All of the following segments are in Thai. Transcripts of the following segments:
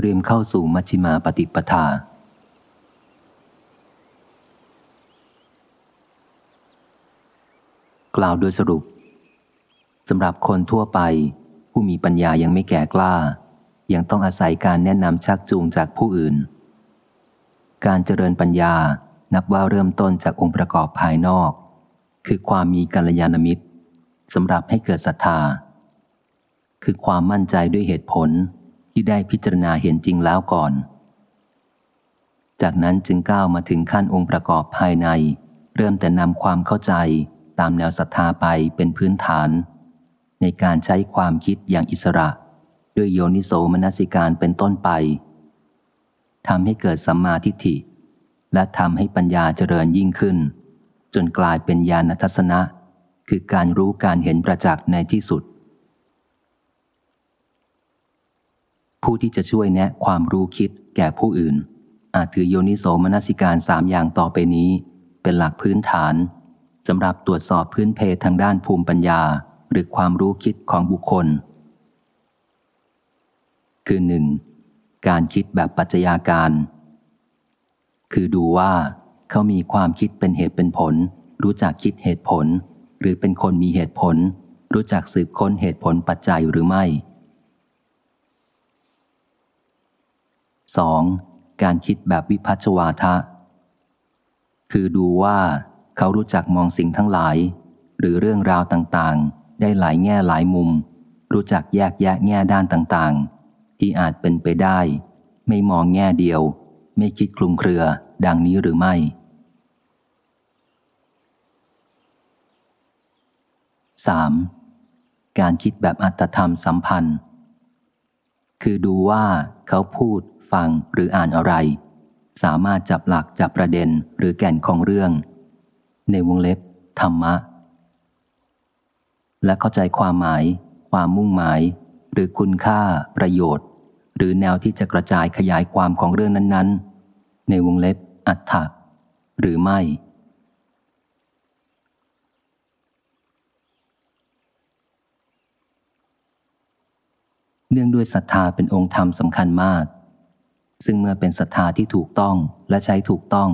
เตรียมเข้าสู่มัชฌิมาปฏิปทา กล่าวโดยสรุปสำหรับคนทั่วไป ผู้มีปัญญายังไม่แก่กล้า ยังต้องอาศัยการแนะนำชักจูงจากผู้อื่น การเจริญปัญญานับว่าเริ่มต้นจากองค์ประกอบภายนอก คือความมีกัลยาณมิตรสำหรับให้เกิดศรัทธา คือความมั่นใจด้วยเหตุผล ที่ได้พิจารณาเห็นจริงแล้วก่อน จากนั้นจึงก้าวมาถึงขั้นองค์ประกอบภายใน เริ่มแต่นำความเข้าใจตามแนวศรัทธาไปเป็นพื้นฐาน ในการใช้ความคิดอย่างอิสระ ด้วยโยนิโสมนสิการเป็นต้นไปทำให้เกิดสัมมาทิฏฐิ และทำให้ปัญญาเจริญยิ่งขึ้น จนกลายเป็นญาณทัศนะ คือการรู้การเห็นประจักษ์ในที่สุด ผู้ที่จะช่วยแนะความรู้คิดแก่ผู้อื่น อาจถือโยนิโสมนสิการสามอย่างต่อไปนี้ เป็นหลักพื้นฐานสำหรับตรวจสอบพื้นเพทางด้านภูมิปัญญา หรือความรู้คิดของบุคคล คือหนึ่งการคิดแบบปัจจัยาการ คือดูว่า เขามีความคิดเป็นเหตุเป็นผล รู้จักคิดเหตุผล หรือเป็นคนมีเหตุผล รู้จักสืบค้นเหตุผลปัจจัยหรือไม่ 2. การคิดแบบวิพัชวาทะ คือดูว่าเขารู้จักมองสิ่งทั้งหลาย หรือเรื่องราวต่างๆ ได้หลายแง่หลายมุม รู้จักแยกแยะแง่ด้านต่างๆ ที่อาจเป็นไปได้ ไม่มองแง่เดียว ไม่คิดคลุมเครือดังนี้หรือไม่ 3. การคิดแบบอัตธรรมสัมพันธ์ คือดูว่าเขาพูด ฟังหรืออ่านอะไร สามารถจับหลักจับประเด็นหรือแก่นของเรื่อง ในวงเล็บ ธรรมะ และเข้าใจความหมาย ความมุ่งหมาย หรือคุณค่า ประโยชน์ หรือแนวที่จะกระจายขยายความของเรื่องนั้นๆ ในวงเล็บ อัตถะหรือไม่เนื่องด้วยศรัทธาเป็นองค์ธรรมสำคัญมาก ซึ่งเมื่อเป็นศรัทธาที่ถูกต้องและใช้ถูกต้อง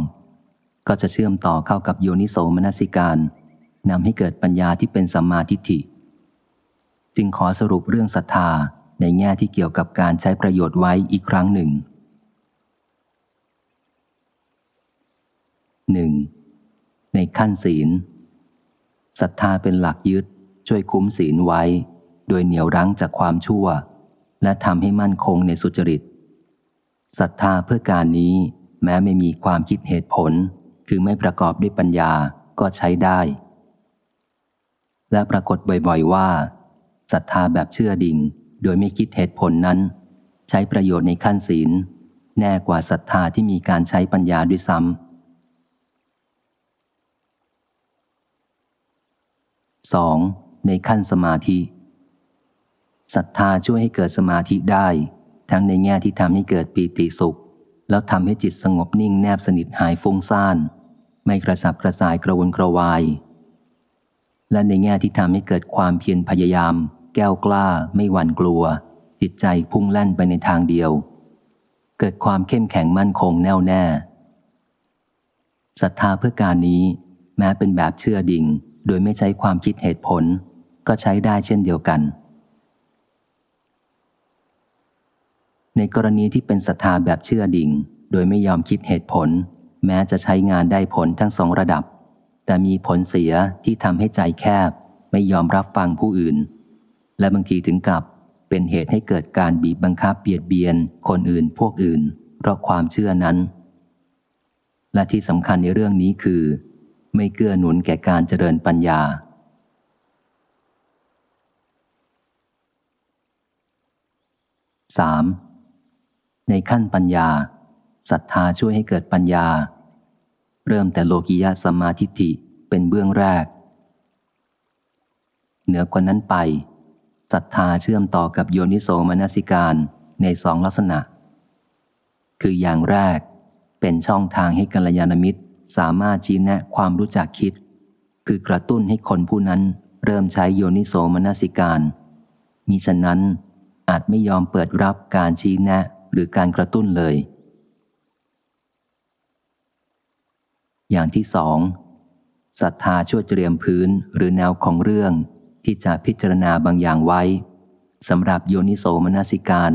ก็จะเชื่อมต่อเข้ากับโยนิโสมนสิการนำให้เกิดปัญญาที่เป็นสัมมาทิฏฐิ จึงขอสรุปเรื่องศรัทธาในแง่ที่เกี่ยวกับการใช้ประโยชน์ไว้อีกครั้งหนึ่งหนึ่งในขั้นศีลศรัทธาเป็นหลักยึดช่วยคุ้มศีลไว้ โดยเหนี่ยวรั้งจากความชั่ว และทำให้มั่นคงในสุจริต ศรัทธาเพื่อการนี้แม้ไม่มีความคิดเหตุผล คือไม่ประกอบด้วยปัญญาก็ใช้ได้ และปรากฏบ่อยๆว่าศรัทธาแบบเชื่อดิ่ง โดยไม่คิดเหตุผลนั้น ใช้ประโยชน์ในขั้นศีล แน่กว่าศรัทธาที่มีการใช้ปัญญาด้วยซ้ำสองในขั้นสมาธิศรัทธาช่วยให้เกิดสมาธิได้ ทั้งในแง่ที่ทำให้เกิดปีติสุข แล้วทำให้จิตสงบนิ่งแนบสนิทหายฟุ้งซ่าน ไม่กระสับกระส่ายกระวนกระวาย และในแง่ที่ทำให้เกิดความเพียรพยายาม แก้วกล้า ไม่หวั่นกลัว จิตใจพุ่งแล่นไปในทางเดียว เกิดความเข้มแข็งมั่นคงแน่วแน่ศรัทธาเพื่อการนี้ แม้เป็นแบบเชื่อดิ่ง โดยไม่ใช้ความคิดเหตุผล ก็ใช้ได้เช่นเดียวกัน ในกรณีที่เป็นศรัทธาแบบเชื่อดิ่ง โดยไม่ยอมคิดเหตุผล แม้จะใช้งานได้ผลทั้งสองระดับ แต่มีผลเสียที่ทำให้ใจแคบ ไม่ยอมรับฟังผู้อื่น และบางทีถึงกับเป็นเหตุให้เกิดการบีบบังคับเบียดเบียน คนอื่นพวกอื่น เพราะความเชื่อนั้น และที่สำคัญในเรื่องนี้คือ ไม่เกื้อหนุนแก่การเจริญปัญญา 3. ในขั้นปัญญาศรัทธาช่วยให้เกิดปัญญา เริ่มแต่โลกิยะสมาธิิเป็นเบื้องแรก เหนือกว่านั้นไปศรัทธาเชื่อมต่อกับโยนิโสมนสิการในสองลักษณะ คืออย่างแรกเป็นช่องทางให้กัลยาณมิตรสามารถชี้แนะความรู้จักคิด คือกระตุ้นให้คนผู้นั้นเริ่มใช้โยนิโสมนสิการ มิฉะนั้นอาจไม่ยอมเปิดรับการชี้แนะ หรือการกระตุ้นเลย อย่างที่สองศรัทธาช่วยเตรียมพื้นหรือแนวของเรื่องที่จะพิจารณาบางอย่างไว้สำหรับโยนิโสมนสิการ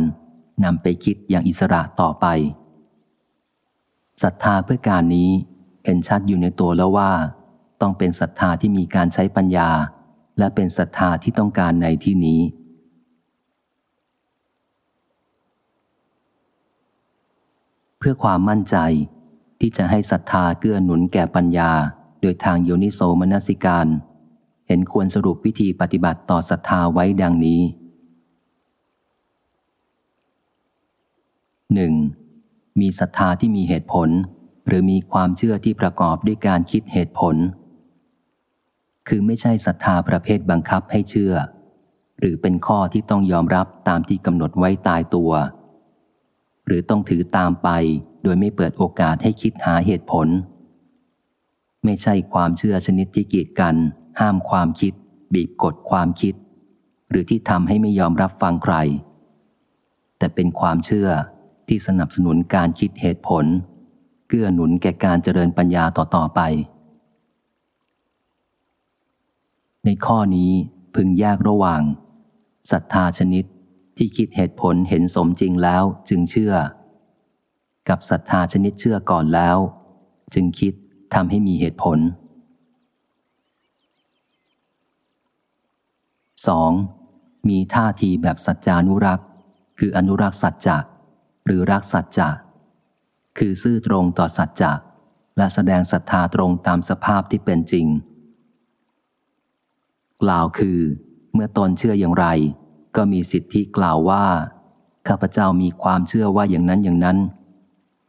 นำไปคิดอย่างอิสระต่อไปศรัทธาเพื่อการนี้เห็นชัดอยู่ในตัวแล้วว่า ต้องเป็นศรัทธาที่มีการใช้ปัญญา และเป็นศรัทธาที่ต้องการในที่นี้ เพื่อความมั่นใจ ที่จะให้ศรัทธาเกื้อหนุนแก่ปัญญา โดยทางโยนิโสมนสิการ เห็นควรสรุปวิธีปฏิบัติต่อศรัทธาไว้ดังนี้หนึ่งมีศรัทธาที่มีเหตุผล หรือมีความเชื่อที่ประกอบด้วยการคิดเหตุผล คือไม่ใช่ศรัทธาประเภทบังคับให้เชื่อ หรือเป็นข้อที่ต้องยอมรับตามที่กำหนดไว้ตายตัว หรือต้องถือตามไป โดยไม่เปิดโอกาสให้คิดหาเหตุผล ไม่ใช่ความเชื่อชนิดที่กีดกัน ห้ามความคิด บีบกดความคิด หรือที่ทำให้ไม่ยอมรับฟังใคร แต่เป็นความเชื่อที่สนับสนุนการคิดเหตุผล เกื้อหนุนแก่การเจริญปัญญาต่อๆไป ในข้อนี้พึงแยกระหว่างศรัทธาชนิด ที่คิดเหตุผลเห็นสมจริงแล้วจึงเชื่อ กับศรัทธาชนิดเชื่อก่อนแล้ว จึงคิดทำให้มีเหตุผล 2. มีท่าทีแบบสัจจานุรักษ์ คืออนุรักษ์สัจจะหรือรักสัจจะคือซื่อตรงต่อสัจจะและแสดงศรัทธาตรงตามสภาพที่เป็นจริง กล่าวคือ เมื่อตนเชื่ออย่างไร ก็มีสิทธิกล่าวว่า ข้าพเจ้ามีความเชื่อว่าอย่างนั้นอย่างนั้น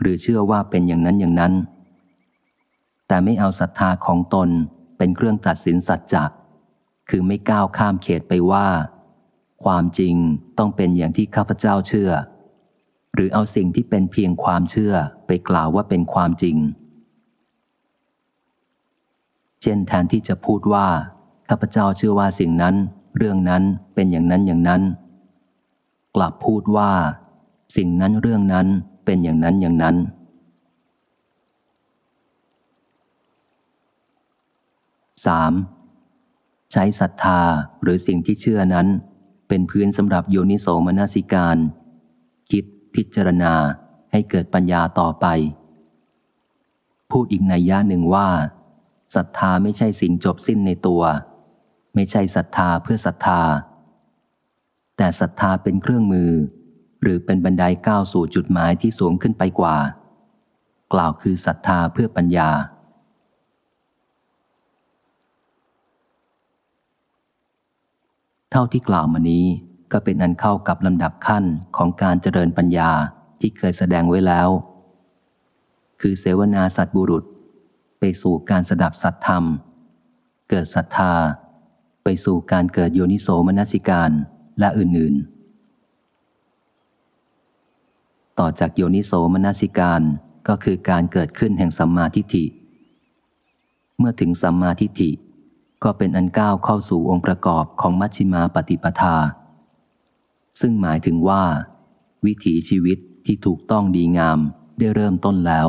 หรือเชื่อว่าเป็นอย่างนั้นอย่างนั้น แต่ไม่เอาศรัทธาของตนเป็นเครื่องตัดสินสัจจะคือไม่ก้าวข้ามเขตไปว่า ความจริงต้องเป็นอย่างที่ข้าพเจ้าเชื่อ หรือเอาสิ่งที่เป็นเพียงความเชื่อไปกล่าวว่าเป็นความจริง เช่นแทนที่จะพูดว่าข้าพเจ้าเชื่อว่าสิ่งนั้น เรื่องนั้นเป็นอย่างนั้นอย่างนั้น กลับพูดว่า สิ่งนั้นเรื่องนั้นเป็นอย่างนั้นอย่างนั้น 3. ใช้ศรัทธาหรือสิ่งที่เชื่อนั้น เป็นพื้นสำหรับโยนิโสมนสิการ คิดพิจารณาให้เกิดปัญญาต่อไป พูดอีกในย่าหนึ่งว่าศรัทธาไม่ใช่สิ่งจบสิ้นในตัว ไม่ใช่ศรัทธาเพื่อศรัทธา แต่ศรัทธาเป็นเครื่องมือ หรือเป็นบันไดก้าวสู่จุดหมายที่สูงขึ้นไปกว่า กล่าวคือศรัทธาเพื่อปัญญา เท่าที่กล่าวมานี้ก็เป็นอันเข้ากับลำดับขั้นของการเจริญปัญญาที่เคยแสดงไว้แล้ว คือเสวนาสัตบุรุษ ไปสู่การสดับสัตธรรม เกิดศรัทธา สู่การเกิดโยนิโสมนสิการและอื่นๆ ต่อจากโยนิโสมนสิการก็คือการเกิดขึ้นแห่งสัมมาทิฏฐิ เมื่อถึงสัมมาทิฏฐิ ก็เป็นอันก้าวเข้าสู่องค์ประกอบของมัชฌิมาปฏิปทา ซึ่งหมายถึงว่า วิถีชีวิตที่ถูกต้องดีงามได้เริ่มต้นแล้ว